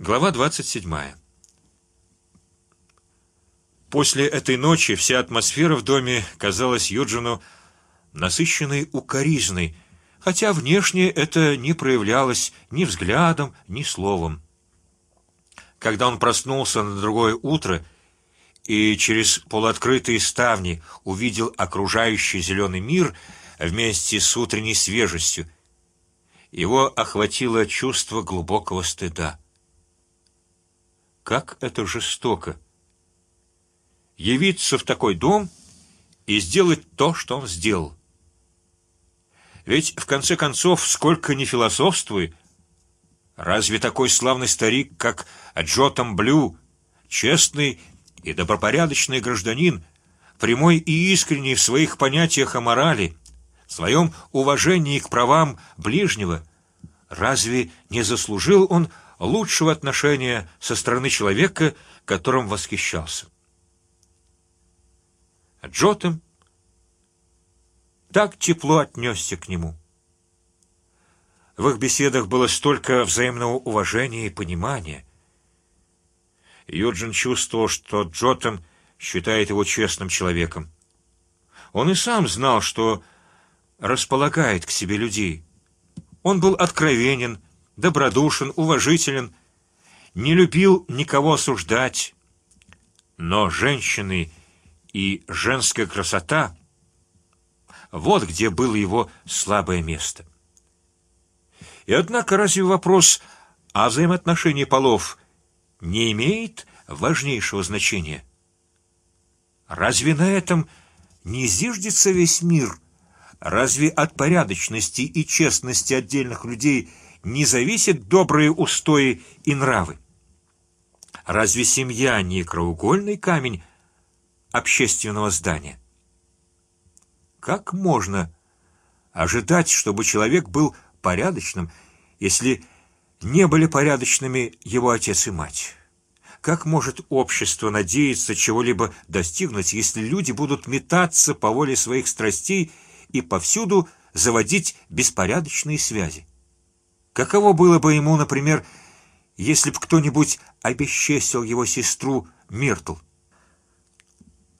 Глава двадцать седьмая. После этой ночи вся атмосфера в доме казалась Юджину насыщенной укоризной, хотя внешне это не проявлялось ни взглядом, ни словом. Когда он проснулся на другое утро и через полуоткрытые ставни увидел окружающий зеленый мир вместе с утренней свежестью, его охватило чувство глубокого стыда. Как это жестоко! Явиться в такой дом и сделать то, что он сделал. Ведь в конце концов, сколько ни философствуй, разве такой славный старик, как Джотам Блю, честный и добропорядочный гражданин, прямой и искренний в своих понятиях о морали, в своем уважении к правам ближнего, разве не заслужил он лучшего отношения со стороны человека, которым восхищался? Джотам так тепло отнесся к нему. В их беседах было столько взаимного уважения и понимания. Юджин чувствовал, что Джотам считает его честным человеком. Он и сам знал, что располагает к себе людей. Он был откровенен, добродушен, уважителен, не любил никого осуждать. Но женщины и женская красота вот где было его слабое место. И однако разве вопрос о взаимоотношении полов не имеет важнейшего значения? Разве на этом не зиждется весь мир? Разве от порядочности и честности отдельных людей не зависят добрые устои и нравы? Разве семья не краеугольный камень общественного здания? Как можно ожидать, чтобы человек был порядочным, если не были порядочными его отец и мать? Как может общество надеяться чего-либо достигнуть, если люди будут метаться по воле своих страстей и повсюду заводить беспорядочные связи? Каково было бы ему, например, если бы кто-нибудь обесчестил его сестру Миртл?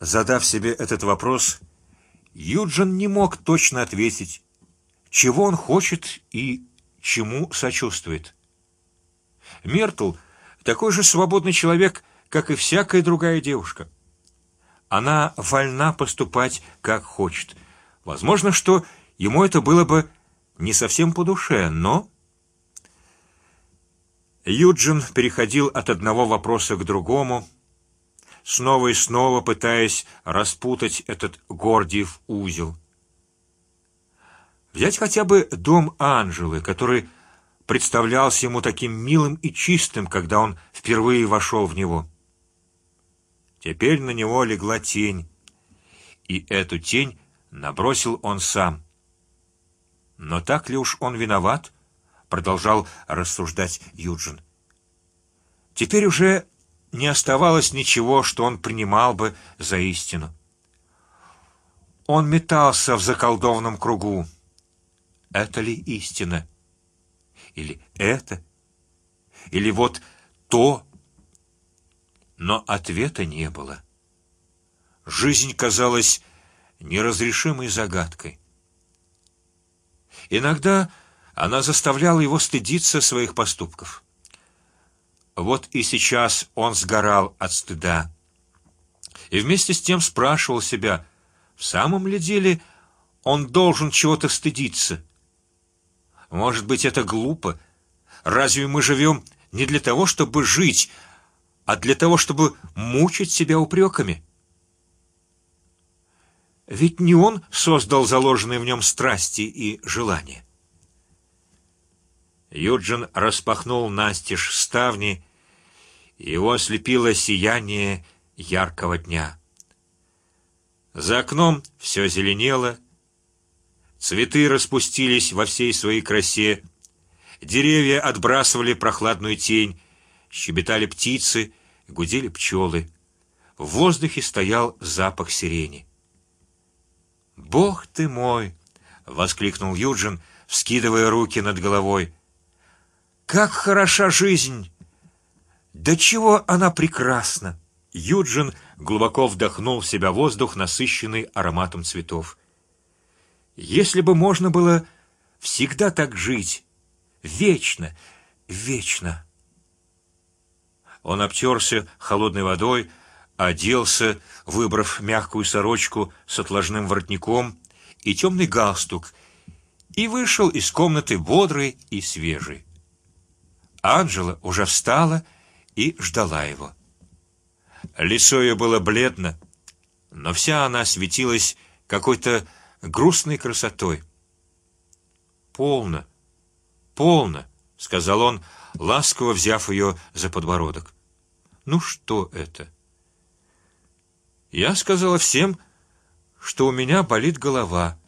Задав себе этот вопрос, Юджин не мог точно ответить, чего он хочет и чему сочувствует. Мертл такой же свободный человек, как и всякая другая девушка. Она вольна поступать как хочет. Возможно, что ему это было бы не совсем по душе, но Юджин переходил от одного вопроса к другому снова и снова пытаясь распутать этот гордиев узел. Взять хотя бы дом Анжелы, который представлялся ему таким милым и чистым, когда он впервые вошел в него. Теперь на него легла тень, и эту тень набросил он сам. Но так ли уж он виноват? Продолжал рассуждать Юджин. Теперь уже не оставалось ничего, что он принимал бы за истину. Он метался в заколдованном кругу. Это ли истина? Или это? Или вот то? Но ответа не было. Жизнь казалась неразрешимой загадкой. Иногда она заставляла его стыдиться своих поступков. Вот и сейчас он сгорал от стыда и вместе с тем спрашивал себя: в самом ли деле он должен чего-то стыдиться? Может быть, это глупо? Разве мы живем не для того, чтобы жить, а для того, чтобы мучить себя упреками? Ведь не он создал заложенные в нем страсти и желания. Юджин распахнул настежь ставни его ослепило сияние яркого дня. За окном все зеленело, цветы распустились во всей своей красе, деревья отбрасывали прохладную тень, щебетали птицы, гудели пчелы. В воздухе стоял запах сирени. Бог ты мой! воскликнул Юджин, вскидывая руки над головой. Как хороша жизнь! Да чего она прекрасна! Юджин глубоко вдохнул в себя воздух, насыщенный ароматом цветов. Если бы можно было всегда так жить, вечно, вечно. Он обтерся холодной водой, оделся, выбрав мягкую сорочку с отложным воротником и темный галстук, и вышел из комнаты бодрый и свежий. Анжела уже встала и ждала его. Лицо ее было бледно, но вся она светилась какой-то грустной красотой. Полно, полно, сказал он, ласково взяв ее за подбородок. Ну что это? Я сказала всем, что у меня болит голова,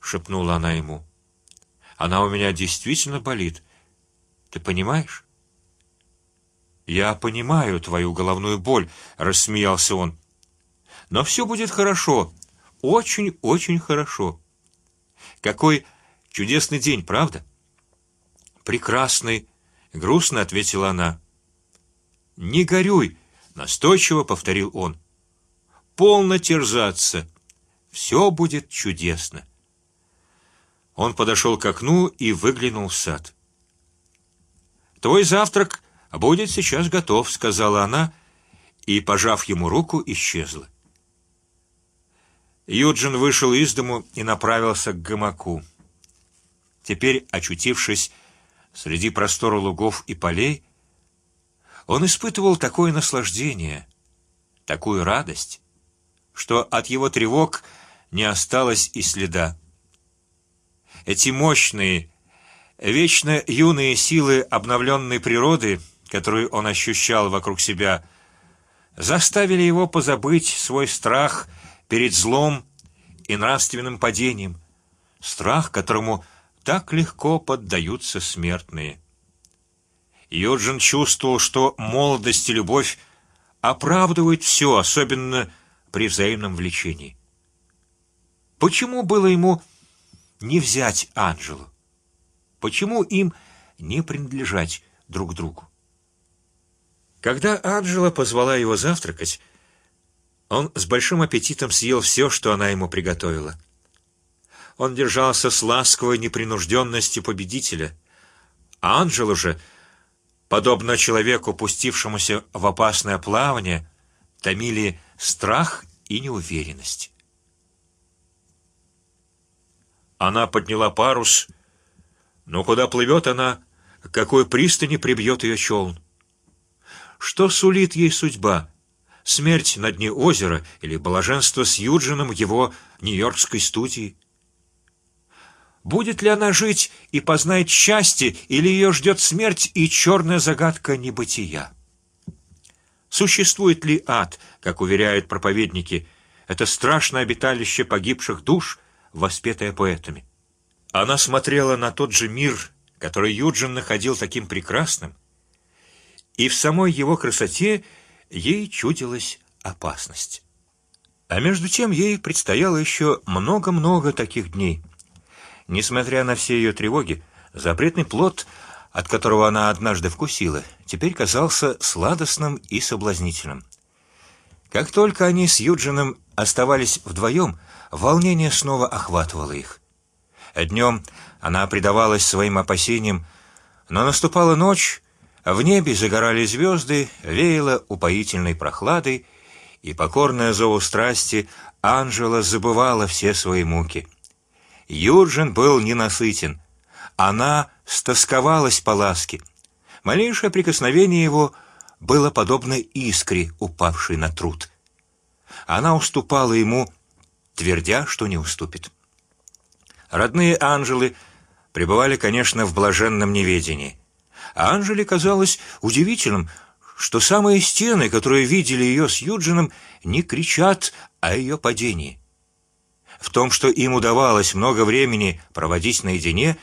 шепнула она ему. Она у меня действительно болит. Ты понимаешь? Я понимаю твою головную боль, рассмеялся он. Но все будет хорошо, очень, очень хорошо. Какой чудесный день, правда? Прекрасный, грустно ответила она. Не горюй, настойчиво повторил он. Полно терзаться, все будет чудесно. Он подошел к окну и выглянул в сад. Твой завтрак будет сейчас готов, сказала она, и пожав ему руку, исчезла. Юджин вышел из дому и направился к гамаку. Теперь, очутившись среди простора лугов и полей, он испытывал такое наслаждение, такую радость, что от его тревог не осталось и следа. Эти мощные, вечно юные силы обновленной природы которую он ощущал вокруг себя, заставили его позабыть свой страх перед злом и нравственным падением, страх, которому так легко поддаются смертные. Юджин чувствовал, что молодость и любовь оправдывают все, особенно при взаимном влечении. Почему было ему не взять Анжелу? Почему им не принадлежать друг другу? Когда Анжела позвала его завтракать, он с большим аппетитом съел все, что она ему приготовила. Он держался с ласковой непринужденностью победителя, а Анжела же, подобно человеку, пустившемуся в опасное плавание, томили страх и неуверенность. Она подняла парус, но куда плывет она, какой пристани прибьет ее челн? Что сулит ей судьба? Смерть на дне озера или блаженство с Юджином его нью-йоркской студии? Будет ли она жить и познает счастье, или ее ждет смерть и черная загадка небытия? Существует ли ад, как уверяют проповедники, это страшное обиталище погибших душ, воспетое поэтами? Она смотрела на тот же мир, который Юджин находил таким прекрасным, и в самой его красоте ей чудилась опасность. А между тем ей предстояло еще много-много таких дней. Несмотря на все ее тревоги, запретный плод, от которого она однажды вкусила, теперь казался сладостным и соблазнительным. Как только они с Юджином оставались вдвоем, волнение снова охватывало их. Днем она предавалась своим опасениям, но наступала ночь, в небе загорали звезды, веяло упоительной прохладой, и покорная зову страсти Анжела забывала все свои муки. Юджин был ненасытен, она стосковалась по ласке. Малейшее прикосновение его было подобно искре, упавшей на труд. Она уступала ему, твердя, что не уступит. Родные Анжелы пребывали, конечно, в блаженном неведении. А Анжеле казалось удивительным, что самые стены, которые видели ее с Юджином, не кричат о ее падении. В том, что им удавалось много времени проводить наедине,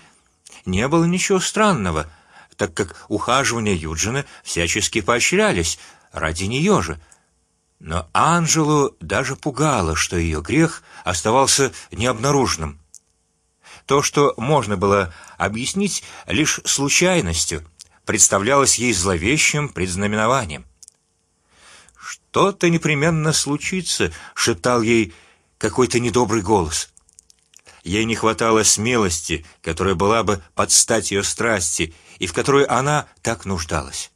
не было ничего странного, так как ухаживания Юджина всячески поощрялись ради нее же. Но Анжелу даже пугало, что ее грех оставался необнаруженным. То, что можно было объяснить лишь случайностью представлялось ей зловещим предзнаменованием. Что-то непременно случится, шептал ей какой-то недобрый голос. Ей не хватало смелости, которая была бы под стать ее страсти и в которой она так нуждалась.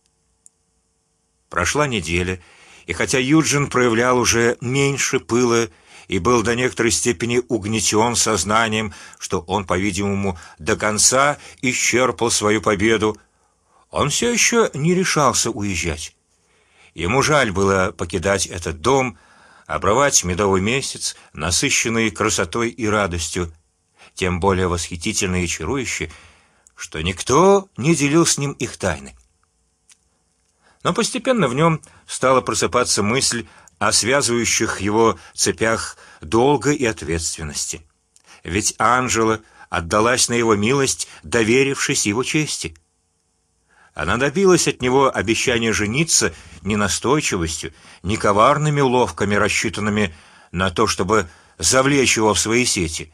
Прошла неделя, и хотя Юджин проявлял уже меньше пыла и был до некоторой степени угнетен сознанием, что он, по-видимому, до конца исчерпал свою победу, он все еще не решался уезжать. Ему жаль было покидать этот дом, обрывать медовый месяц, насыщенный красотой и радостью, тем более восхитительный и чарующий, что никто не делил с ним их тайны. Но постепенно в нем стала просыпаться мысль о связывающих его цепях долга и ответственности. Ведь Анжела отдалась на его милость, доверившись его чести. Она добилась от него обещания жениться не настойчивостью, не коварными уловками, рассчитанными на то, чтобы завлечь его в свои сети,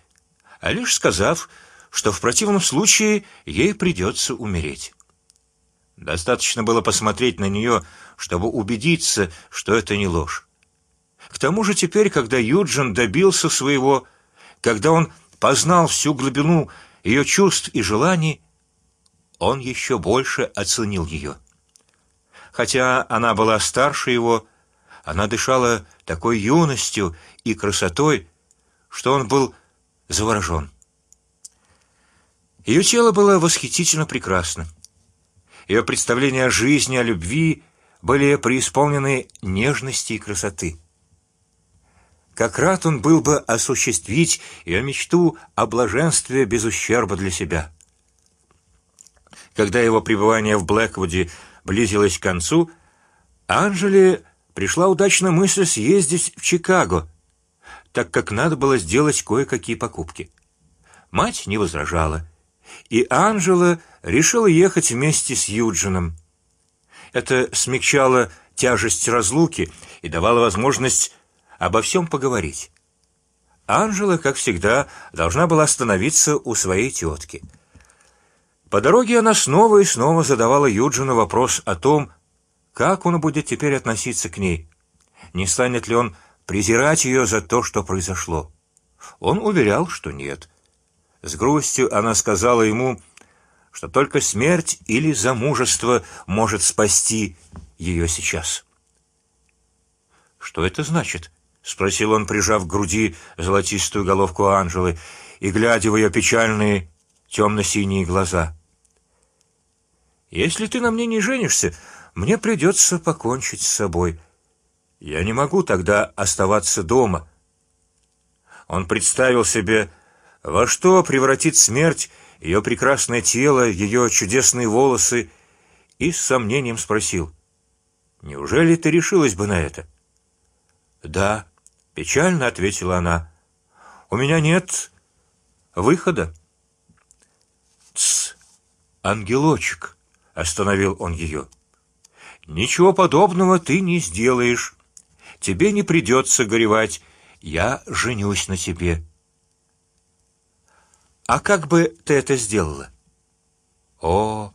а лишь сказав, что в противном случае ей придется умереть. Достаточно было посмотреть на нее, чтобы убедиться, что это не ложь. К тому же теперь, когда Юджин добился своего, когда он познал всю глубину ее чувств и желаний, он еще больше оценил ее. Хотя она была старше его, она дышала такой юностью и красотой, что он был заворожен. Ее тело было восхитительно прекрасно. Ее представления о жизни, о любви были преисполнены нежности и красоты. Как рад он был бы осуществить ее мечту о блаженстве без ущерба для себя. Когда его пребывание в Блэквуде близилось к концу, Анжели пришла удачная мысль съездить в Чикаго, так как надо было сделать кое-какие покупки. Мать не возражала, и Анжела решила ехать вместе с Юджином. Это смягчало тяжесть разлуки и давало возможность обо всем поговорить. Анжела, как всегда, должна была остановиться у своей тетки. По дороге она снова и снова задавала Юджину вопрос о том, как он будет теперь относиться к ней, не станет ли он презирать ее за то, что произошло. Он уверял, что нет. С грустью она сказала ему, что только смерть или замужество может спасти ее сейчас. Что это значит? Спросил он, прижав к груди золотистую головку Анжелы и глядя в ее печальные темно-синие глаза. Если ты на мне не женишься, мне придется покончить с собой. Я не могу тогда оставаться дома. Он представил себе, во что превратит смерть ее прекрасное тело, ее чудесные волосы, и с сомнением спросил: "Неужели ты решилась бы на это?" Да, Печально ответила она. У меня нет выхода. Тс, ангелочек, остановил он ее. Ничего подобного ты не сделаешь. Тебе не придется горевать. Я женюсь на тебе. А как бы ты это сделала? О,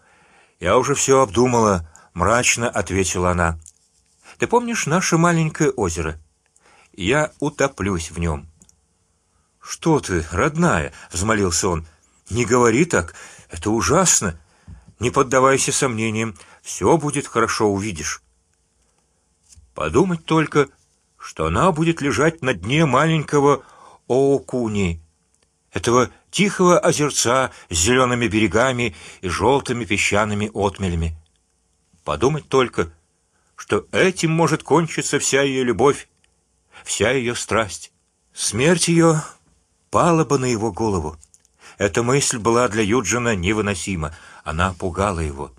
я уже все обдумала. Мрачно ответила она. Ты помнишь наше маленькое озеро? Я утоплюсь в нем. Что ты, родная, взмолился он, не говори так, это ужасно. Не поддавайся сомнениям, все будет хорошо, увидишь. Подумать только, что она будет лежать на дне маленького Оукуни, этого тихого озерца с зелеными берегами и желтыми песчаными отмелями. Подумать только, что этим может кончиться вся ее любовь вся ее страсть. Смерть ее пала бы на его голову. Эта мысль была для Юджина невыносима. Она пугала его.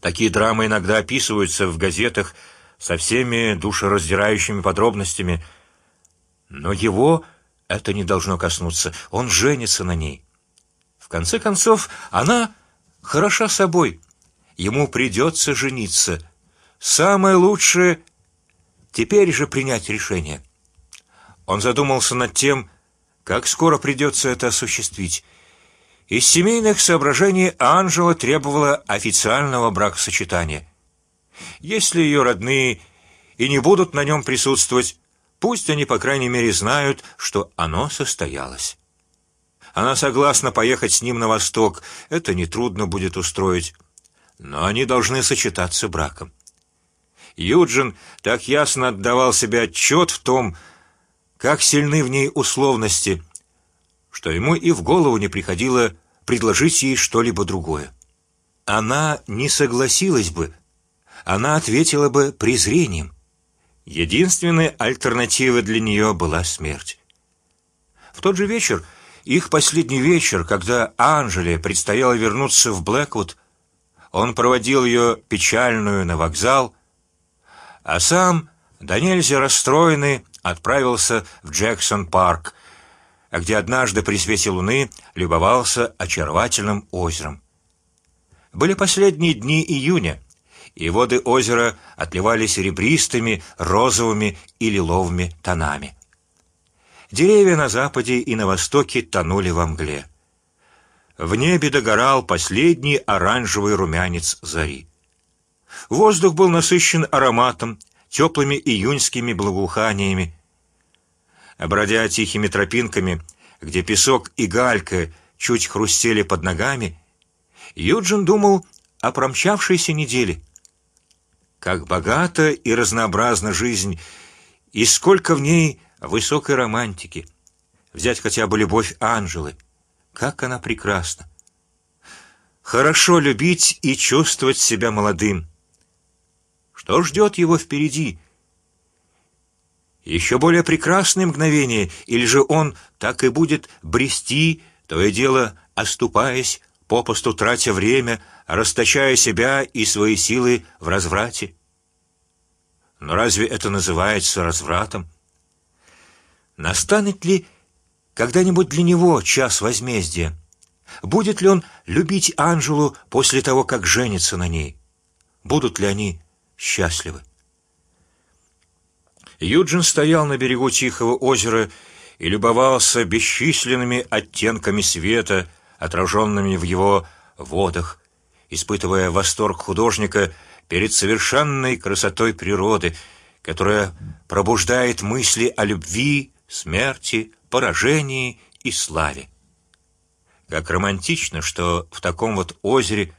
Такие драмы иногда описываются в газетах со всеми душераздирающими подробностями, но его это не должно коснуться. Он женится на ней. В конце концов, она хороша собой. Ему придется жениться. Самое лучшее Теперь же принять решение. Он задумался над тем, как скоро придется это осуществить, Из семейных соображений Анжела требовала официального бракосочетания. Если ее родные и не будут на нем присутствовать, пусть они по крайней мере знают, что оно состоялось. Она согласна поехать с ним на восток, это не трудно будет устроить, но они должны сочетаться браком. Юджин так ясно отдавал себе отчет в том, как сильны в ней условности, что ему и в голову не приходило предложить ей что-либо другое. Она не согласилась бы, она ответила бы презрением. Единственной альтернативой для нее была смерть. В тот же вечер, их последний вечер, когда Анжеле предстояло вернуться в Блэквуд, он проводил ее печальную на вокзал, а сам, да нельзя расстроенный, отправился в Джексон Парк, где однажды при свете луны любовался очаровательным озером. Были последние дни июня, и воды озера отливали серебристыми, розовыми и лиловыми тонами. Деревья на западе и на востоке тонули во мгле. В небе догорал последний оранжевый румянец зари. Воздух был насыщен ароматом, теплыми июньскими благоуханиями. Бродя тихими тропинками, где песок и галька чуть хрустели под ногами, Юджин думал о промчавшейся неделе. Как богата и разнообразна жизнь, и сколько в ней высокой романтики. Взять хотя бы любовь Анжелы, как она прекрасна. Хорошо любить и чувствовать себя молодым. Что ждет его впереди? Еще более прекрасные мгновения, или же он так и будет брести, то и дело оступаясь, попусту тратя время, расточая себя и свои силы в разврате. Но разве это называется развратом? Настанет ли когда-нибудь для него час возмездия? Будет ли он любить Анжелу после того, как женится на ней? Будут ли они счастливы? Юджин стоял на берегу тихого озера и любовался бесчисленными оттенками света, отраженными в его водах, испытывая восторг художника перед совершенной красотой природы, которая пробуждает мысли о любви, смерти, поражении и славе. Как романтично, что в таком вот озере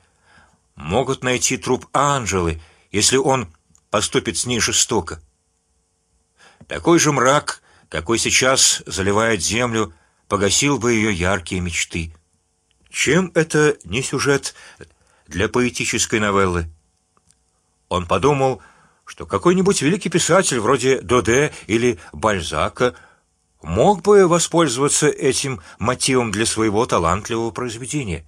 могут найти труп Анжелы, если он поступит с ней жестоко. Такой же мрак, какой сейчас заливает землю, погасил бы ее яркие мечты. Чем это не сюжет для поэтической новеллы? Он подумал, что какой-нибудь великий писатель вроде Доде или Бальзака мог бы воспользоваться этим мотивом для своего талантливого произведения.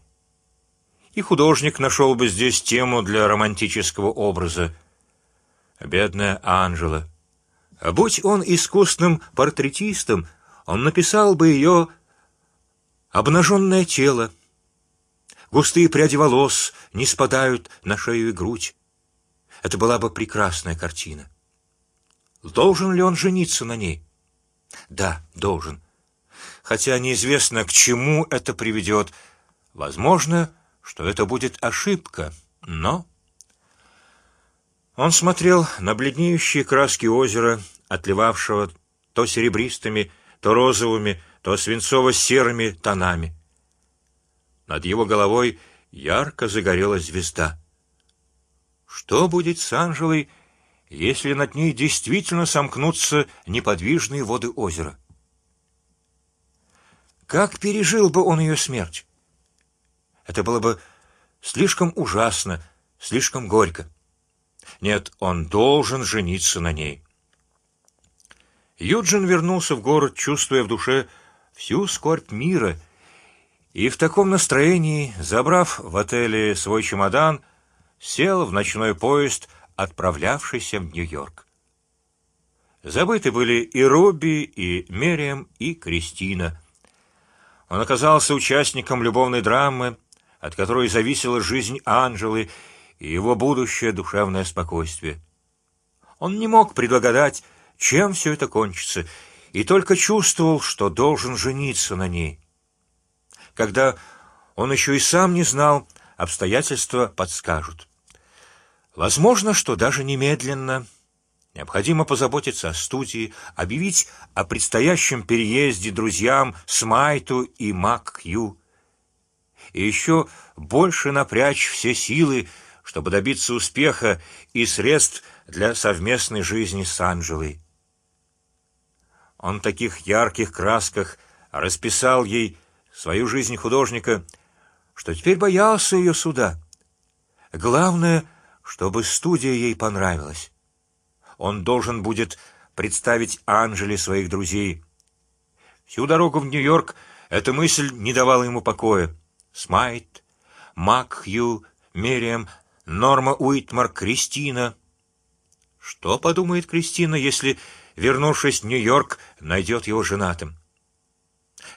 И художник нашел бы здесь тему для романтического образа. Бедная Анжела. А будь он искусным портретистом, он написал бы ее обнаженное тело. Густые пряди волос не спадают на шею и грудь. Это была бы прекрасная картина. Должен ли он жениться на ней? Да, должен. Хотя неизвестно, к чему это приведет. Возможно, что это будет ошибка, но он смотрел на бледнеющие краски озера, отливавшего то серебристыми, то розовыми, то свинцово-серыми тонами. Над его головой ярко загорелась звезда. Что будет с Анжелой, если над ней действительно сомкнутся неподвижные воды озера? Как пережил бы он ее смерть? Это было бы слишком ужасно, слишком горько. Нет, он должен жениться на ней. Юджин вернулся в город, чувствуя в душе всю скорбь мира, и в таком настроении, забрав в отеле свой чемодан, сел в ночной поезд, отправлявшийся в Нью-Йорк. Забыты были и Робби, и Мериам, и Кристина. Он оказался участником любовной драмы, от которой зависела жизнь Анжелы и его будущее душевное спокойствие. Он не мог предугадать, чем все это кончится, и только чувствовал, что должен жениться на ней. Когда он еще и сам не знал, обстоятельства подскажут. Возможно, что даже немедленно. Необходимо позаботиться о студии, объявить о предстоящем переезде друзьям Смайту и Макью, и еще больше напрячь все силы, чтобы добиться успеха и средств для совместной жизни с Анжелой. Он в таких ярких красках расписал ей свою жизнь художника, что теперь боялся ее суда. Главное, чтобы студия ей понравилась он должен будет представить Анжели своих друзей. Всю дорогу в Нью-Йорк эта мысль не давала ему покоя. Смайт, Макхью, Мериам, Норма Уитмар, Кристина. Что подумает Кристина, если, вернувшись в Нью-Йорк, найдет его женатым?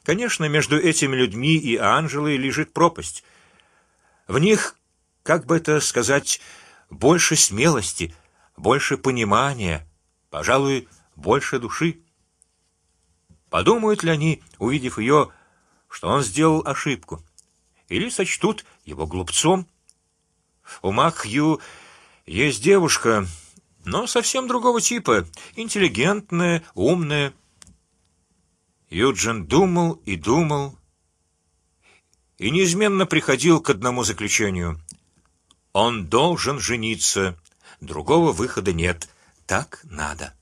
Конечно, между этими людьми и Анжелой лежит пропасть. В них, как бы это сказать, больше смелости, больше понимания, пожалуй, больше души. Подумают ли они, увидев ее, что он сделал ошибку, или сочтут его глупцом? У Макхью есть девушка, но совсем другого типа, интеллигентная, умная. Юджин думал и думал и неизменно приходил к одному заключению: он должен жениться Другого выхода нет. Так надо.